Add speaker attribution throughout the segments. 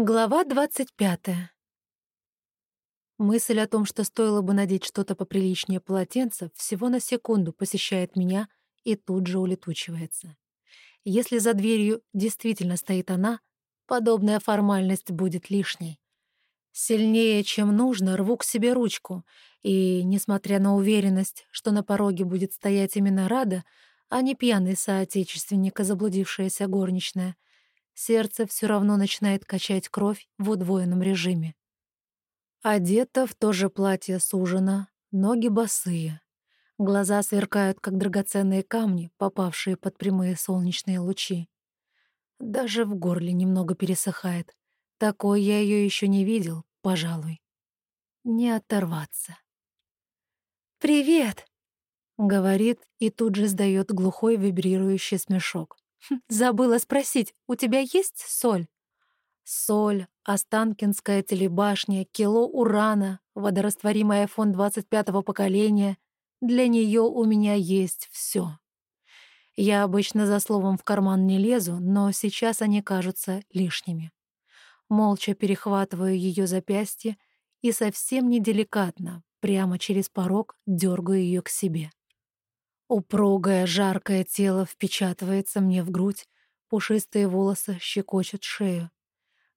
Speaker 1: Глава двадцать пятая. Мысль о том, что стоило бы надеть что-то поприличнее полотенца, всего на секунду посещает меня и тут же улетучивается. Если за дверью действительно стоит она, подобная формальность будет лишней. Сильнее, чем нужно, рву к себе ручку, и, несмотря на уверенность, что на пороге будет стоять именно Рада, а не пьяный соотечественник и заблудившаяся горничная — сердце все равно начинает качать кровь в удвоенном режиме. Одета в то же платье сужена, ноги босые. Глаза сверкают, как драгоценные камни, попавшие под прямые солнечные лучи. Даже в горле немного пересыхает. Такой я ее еще не видел, пожалуй. Не оторваться. «Привет!» — говорит и тут же сдает глухой вибрирующий смешок. Хм, забыла спросить, у тебя есть соль? Соль, Останкинская телебашня, кило урана, водорастворимый iPhone 25-го поколения. Для нее у меня есть все. Я обычно за словом в карман не лезу, но сейчас они кажутся лишними. Молча перехватываю ее запястье и совсем неделикатно, прямо через порог, дергаю ее к себе. Упругое, жаркое тело впечатывается мне в грудь, пушистые волосы щекочут шею.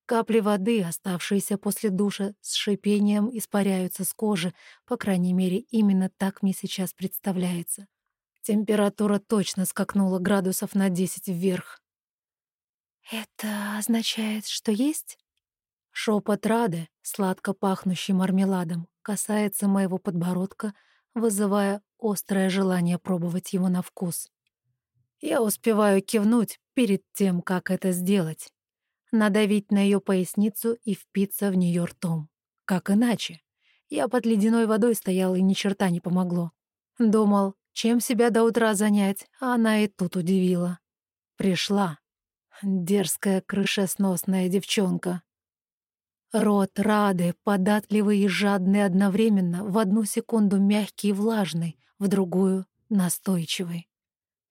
Speaker 1: Капли воды, оставшиеся после душа, с шипением испаряются с кожи, по крайней мере, именно так мне сейчас представляется. Температура точно скакнула градусов на десять вверх. «Это означает, что есть?» Шепот Рады, сладко пахнущий мармеладом, касается моего подбородка, вызывая острое желание пробовать его на вкус. Я успеваю кивнуть перед тем, как это сделать. Надавить на ее поясницу и впиться в нее ртом. Как иначе? Я под ледяной водой стоял, и ни черта не помогло. Думал, чем себя до утра занять, а она и тут удивила. Пришла. Дерзкая крышесносная девчонка. Рот Рады, податливый и жадный одновременно, в одну секунду мягкий и влажный, в другую — настойчивый.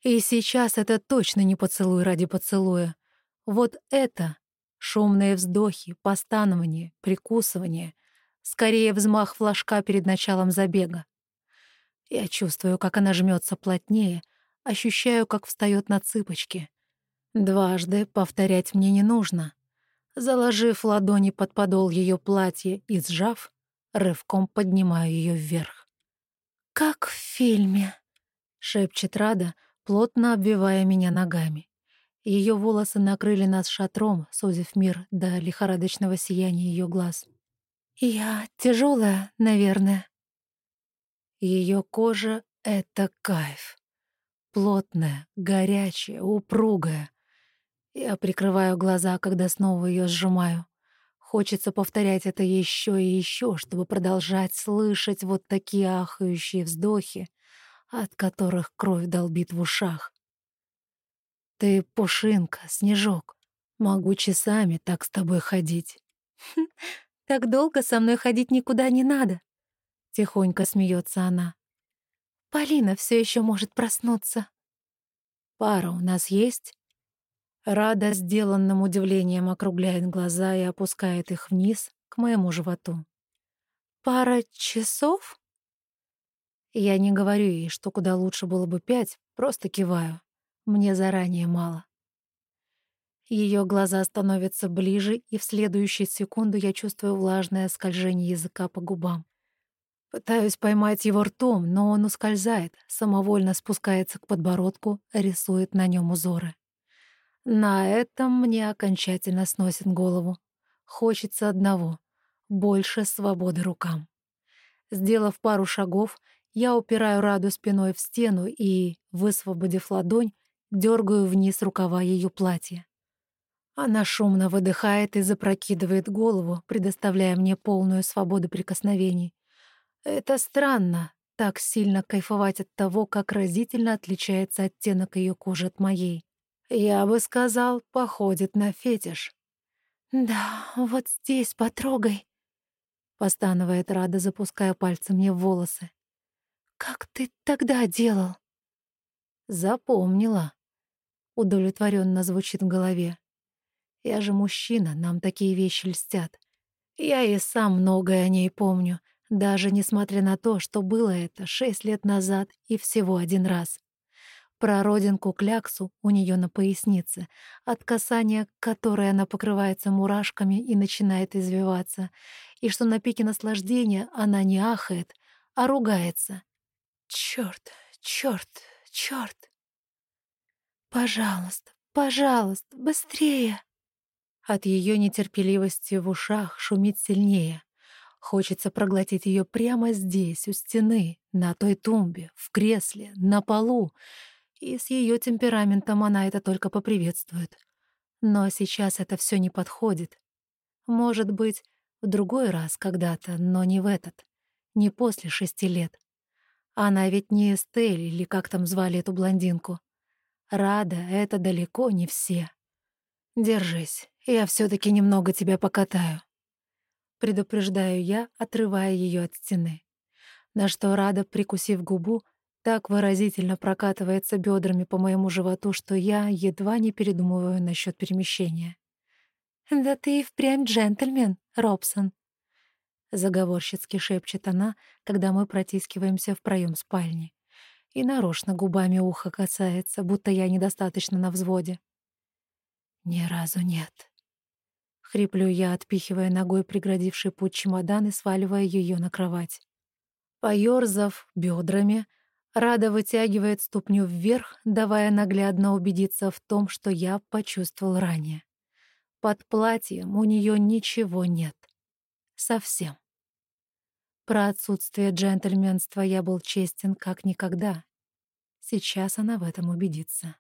Speaker 1: И сейчас это точно не поцелуй ради поцелуя. Вот это — шумные вздохи, постанование, прикусывание, скорее взмах флажка перед началом забега. Я чувствую, как она жмется плотнее, ощущаю, как встает на цыпочки. Дважды повторять мне не нужно — Заложив ладони под подол ее платья и сжав, рывком поднимаю ее вверх. «Как в фильме», — шепчет Рада, плотно обвивая меня ногами. Ее волосы накрыли нас шатром, сузив мир до лихорадочного сияния ее глаз. «Я тяжелая, наверное». Ее кожа — это кайф. Плотная, горячая, упругая — я прикрываю глаза, когда снова ее сжимаю. Хочется повторять это еще и еще, чтобы продолжать слышать вот такие ахающие вздохи, от которых кровь долбит в ушах. Ты пушинка, снежок. Могу часами так с тобой ходить. Так долго со мной ходить никуда не надо. Тихонько смеется она. Полина все еще может проснуться. Пара у нас есть? Рада сделанным удивлением округляет глаза и опускает их вниз к моему животу. «Пара часов?» Я не говорю ей, что куда лучше было бы пять, просто киваю. Мне заранее мало. Ее глаза становятся ближе, и в следующую секунду я чувствую влажное скольжение языка по губам. Пытаюсь поймать его ртом, но он ускользает, самовольно спускается к подбородку, рисует на нем узоры. На этом мне окончательно сносит голову. Хочется одного — больше свободы рукам. Сделав пару шагов, я упираю Раду спиной в стену и, высвободив ладонь, дергаю вниз рукава ее платья. Она шумно выдыхает и запрокидывает голову, предоставляя мне полную свободу прикосновений. Это странно, так сильно кайфовать от того, как разительно отличается оттенок ее кожи от моей. Я бы сказал, походит на фетиш. «Да, вот здесь потрогай», — постанывает Рада, запуская пальцы мне в волосы. «Как ты тогда делал?» «Запомнила», — удовлетворенно звучит в голове. Я же мужчина, нам такие вещи льстят. Я и сам многое о ней помню, даже несмотря на то, что было это шесть лет назад и всего один раз. Про родинку-кляксу у нее на пояснице, от касания которой она покрывается мурашками и начинает извиваться, и что на пике наслаждения она не ахает, а ругается. Черт, черт, черт! Пожалуйста, пожалуйста, быстрее! От ее нетерпеливости в ушах шумит сильнее. Хочется проглотить ее прямо здесь, у стены, на той тумбе, в кресле, на полу. И с ее темпераментом она это только поприветствует. Но сейчас это все не подходит. Может быть, в другой раз когда-то, но не в этот. Не после шести лет. Она ведь не Эстель или как там звали эту блондинку. Рада — это далеко не все. Держись, я все таки немного тебя покатаю предупреждаю я, отрывая ее от стены. На что Рада, прикусив губу, так выразительно прокатывается бедрами по моему животу, что я едва не передумываю насчет перемещения. «Да ты и впрямь джентльмен, Робсон», — заговорщицки шепчет она, когда мы протискиваемся в проем спальни. И нарочно губами ухо касается, будто я недостаточно на взводе. «Ни разу нет», Хриплю я, отпихивая ногой преградивший путь чемодан и сваливая ее на кровать. Поёрзав бедрами, Рада вытягивает ступню вверх, давая наглядно убедиться в том, что я почувствовал ранее. Под платьем у нее ничего нет. Совсем. Про отсутствие джентльменства я был честен как никогда. Сейчас она в этом убедится.